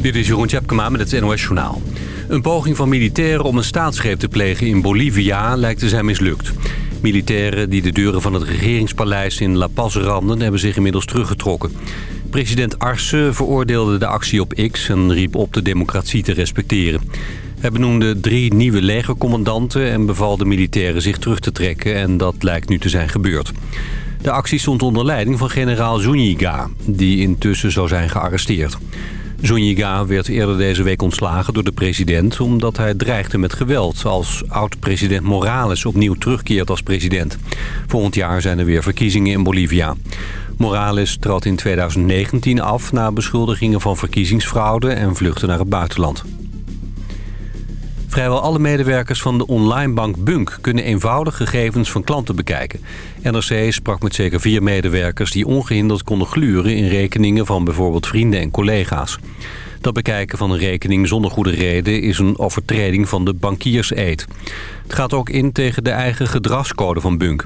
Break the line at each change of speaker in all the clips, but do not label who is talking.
Dit is Jeroen Tjepkema met het NOS Journaal. Een poging van militairen om een staatsgreep te plegen in Bolivia lijkt te zijn mislukt. Militairen die de deuren van het regeringspaleis in La Paz randen... hebben zich inmiddels teruggetrokken. President Arce veroordeelde de actie op X en riep op de democratie te respecteren. Hij benoemde drie nieuwe legercommandanten en beval de militairen zich terug te trekken... en dat lijkt nu te zijn gebeurd. De actie stond onder leiding van generaal Zuniga, die intussen zou zijn gearresteerd. Zuniga werd eerder deze week ontslagen door de president... omdat hij dreigde met geweld als oud-president Morales opnieuw terugkeert als president. Volgend jaar zijn er weer verkiezingen in Bolivia. Morales trad in 2019 af na beschuldigingen van verkiezingsfraude en vluchtte naar het buitenland. Vrijwel alle medewerkers van de onlinebank Bunk kunnen eenvoudig gegevens van klanten bekijken. NRC sprak met zeker vier medewerkers die ongehinderd konden gluren in rekeningen van bijvoorbeeld vrienden en collega's. Dat bekijken van een rekening zonder goede reden is een overtreding van de bankierseed. Het gaat ook in tegen de eigen gedragscode van Bunk.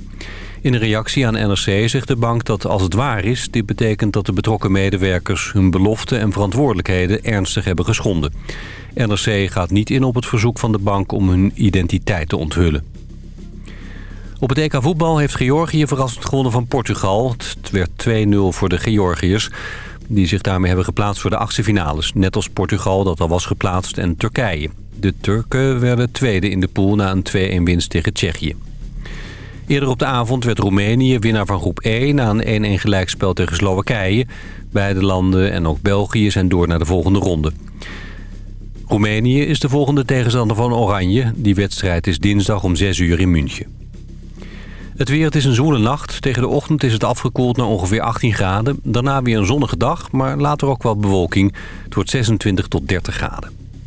In een reactie aan NRC zegt de bank dat als het waar is... dit betekent dat de betrokken medewerkers hun beloften en verantwoordelijkheden ernstig hebben geschonden. NRC gaat niet in op het verzoek van de bank om hun identiteit te onthullen. Op het EK voetbal heeft Georgië verrassend gewonnen van Portugal. Het werd 2-0 voor de Georgiërs, die zich daarmee hebben geplaatst voor de achtste finales. Net als Portugal dat al was geplaatst en Turkije. De Turken werden tweede in de pool na een 2-1 winst tegen Tsjechië. Eerder op de avond werd Roemenië winnaar van groep E... na een 1-1 gelijkspel tegen Slowakije. Beide landen en ook België zijn door naar de volgende ronde. Roemenië is de volgende tegenstander van Oranje. Die wedstrijd is dinsdag om 6 uur in München. Het weer, het is een zwoele nacht. Tegen de ochtend is het afgekoeld naar ongeveer 18 graden. Daarna weer een zonnige dag, maar later ook wat bewolking. Het wordt 26 tot 30 graden.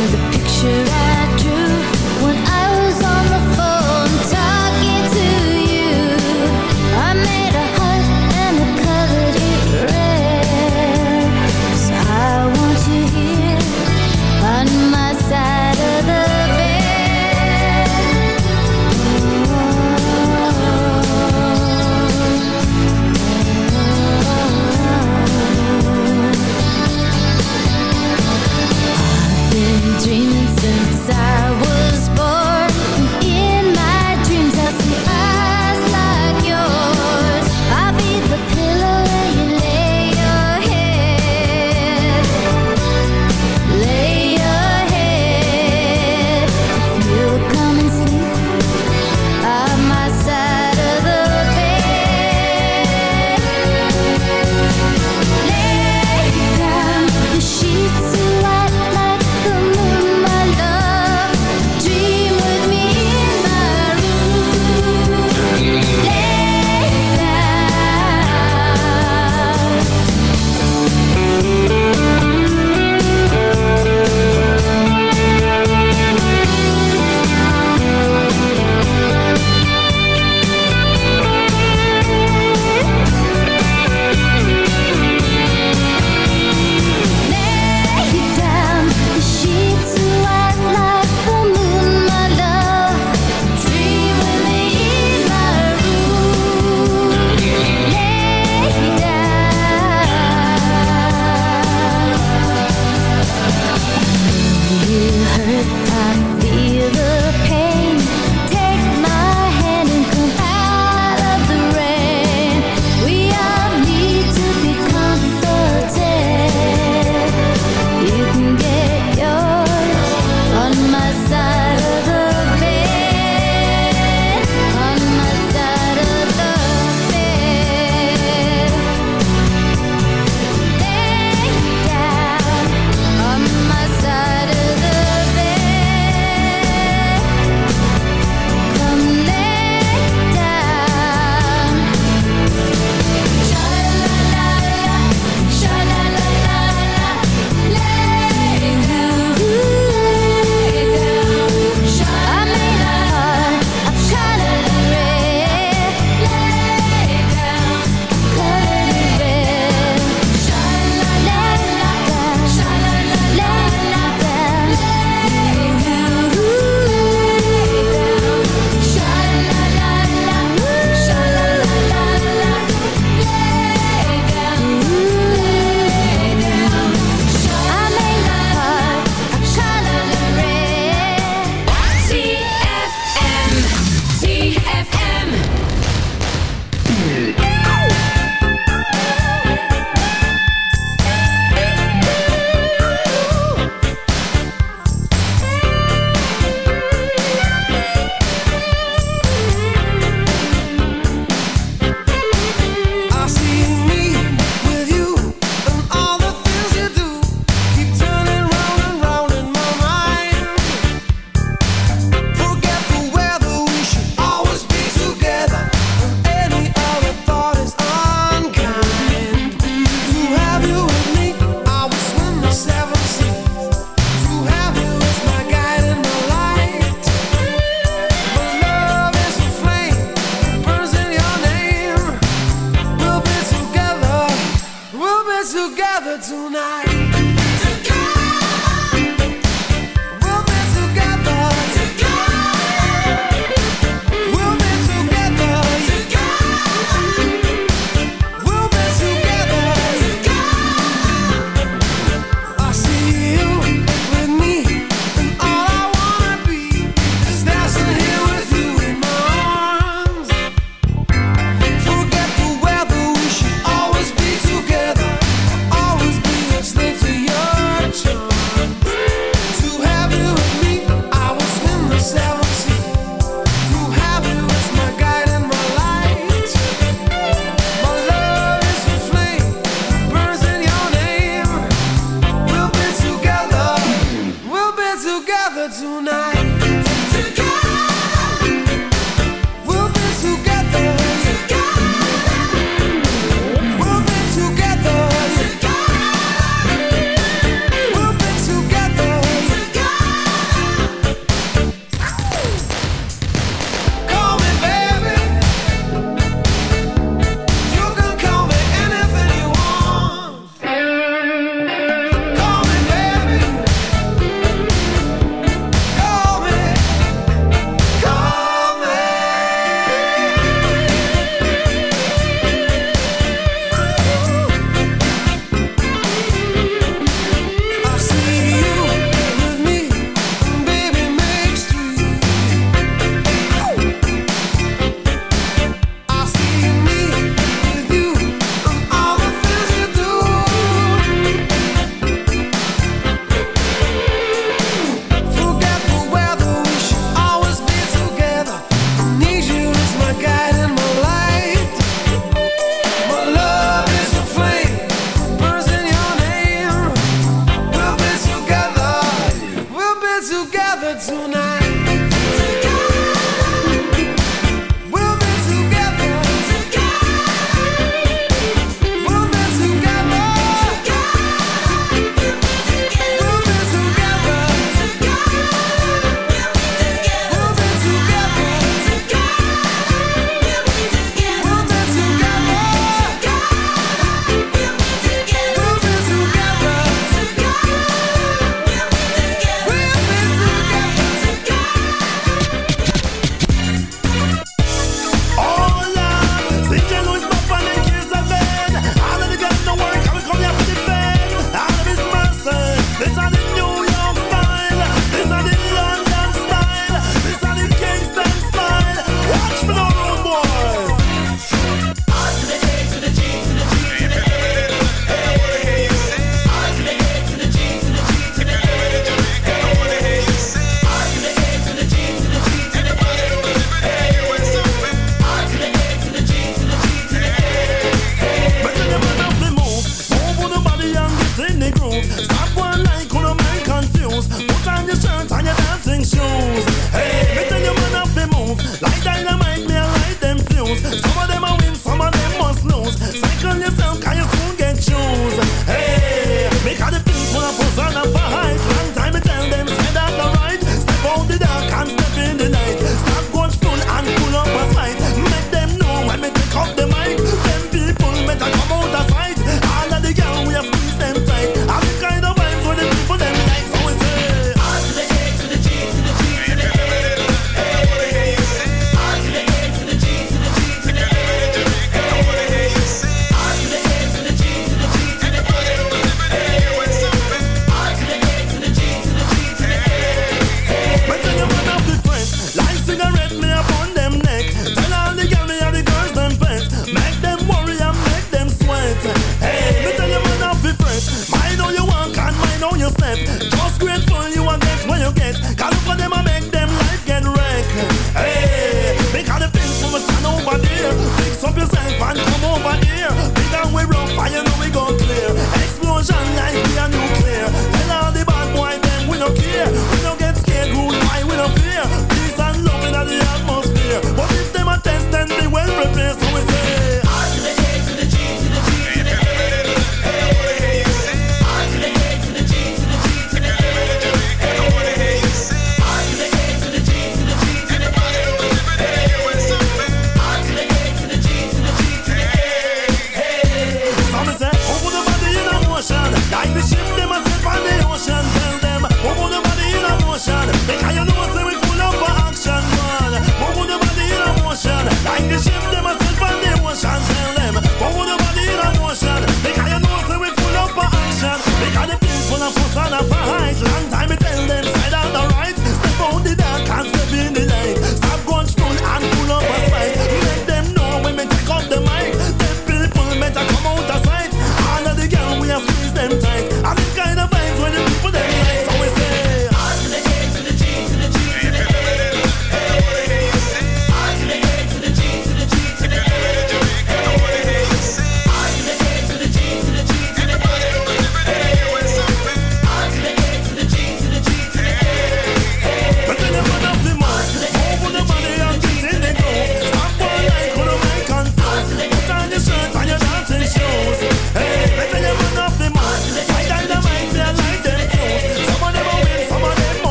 The a picture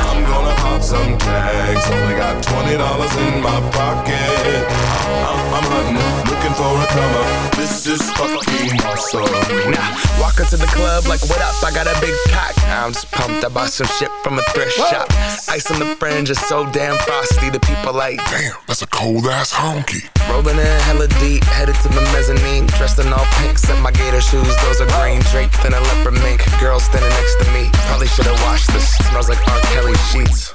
I'm gonna pop some tags. Only got twenty dollars in my pocket. I'm, I'm hunting, looking for a comer. This is fucking awesome.
Nah, walk into the club like, what up? I got a big cock. I'm just pumped. I bought some shit from a thrift shop. Ice on the fringe is so damn frosty. The people like,
Damn, that's a cold ass honky.
rolling in hella deep, headed to the mezzanine. Dressed in all pink, set my gator shoes. Those are green, draped in a leopard mink. Girl standing next to me. Probably should've washed this. Smells like R. Kelly sheets.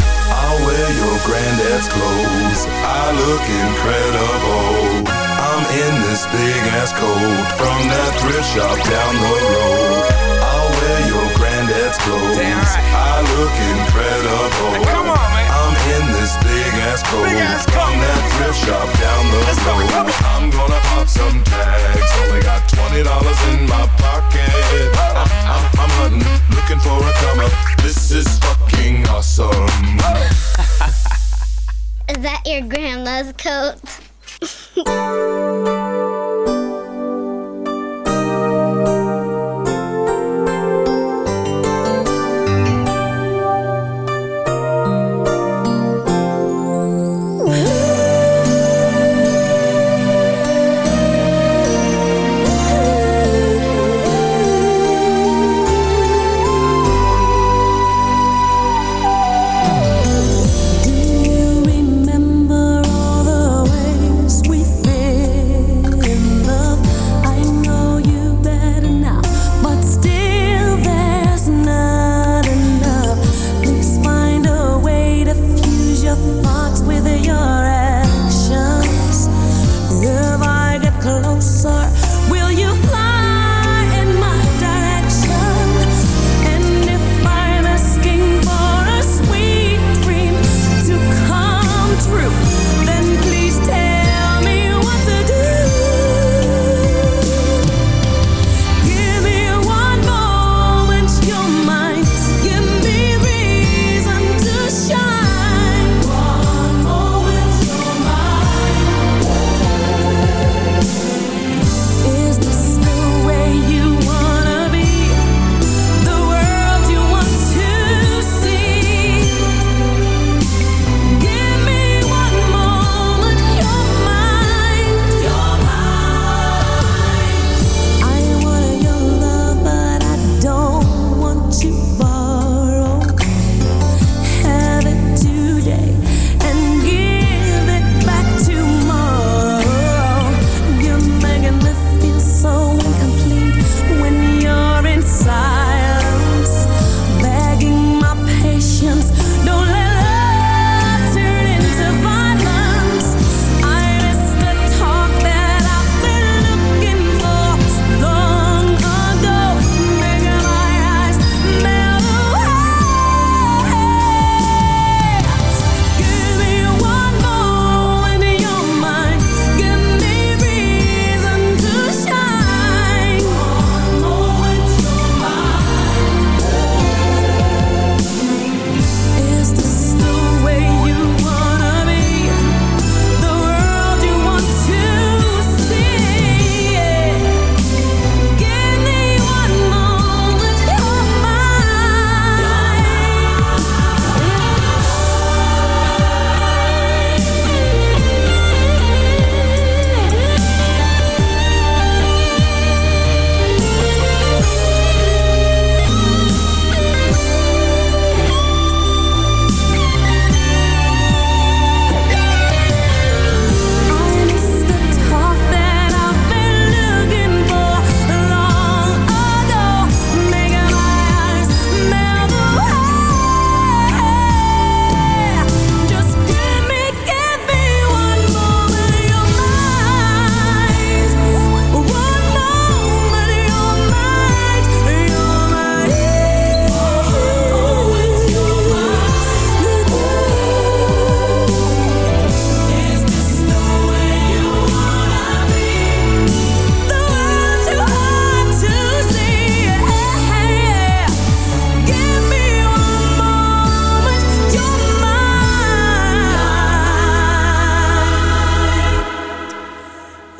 I'll wear your granddad's clothes. I look incredible. I'm in this big ass coat from that thrift shop down the road. I'll wear your granddad's clothes.
Damn right.
I look incredible.
Come on, man.
I'm in this big ass coat
ass
that thrift shop down the
Let's go,
road.
come on.
I'm gonna pop some tags. Only got twenty dollars in my pocket. I, I, I'm hunting, looking for a come up. This is fucking awesome.
Is that your grandma's coat?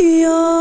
Your.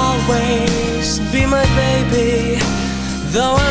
though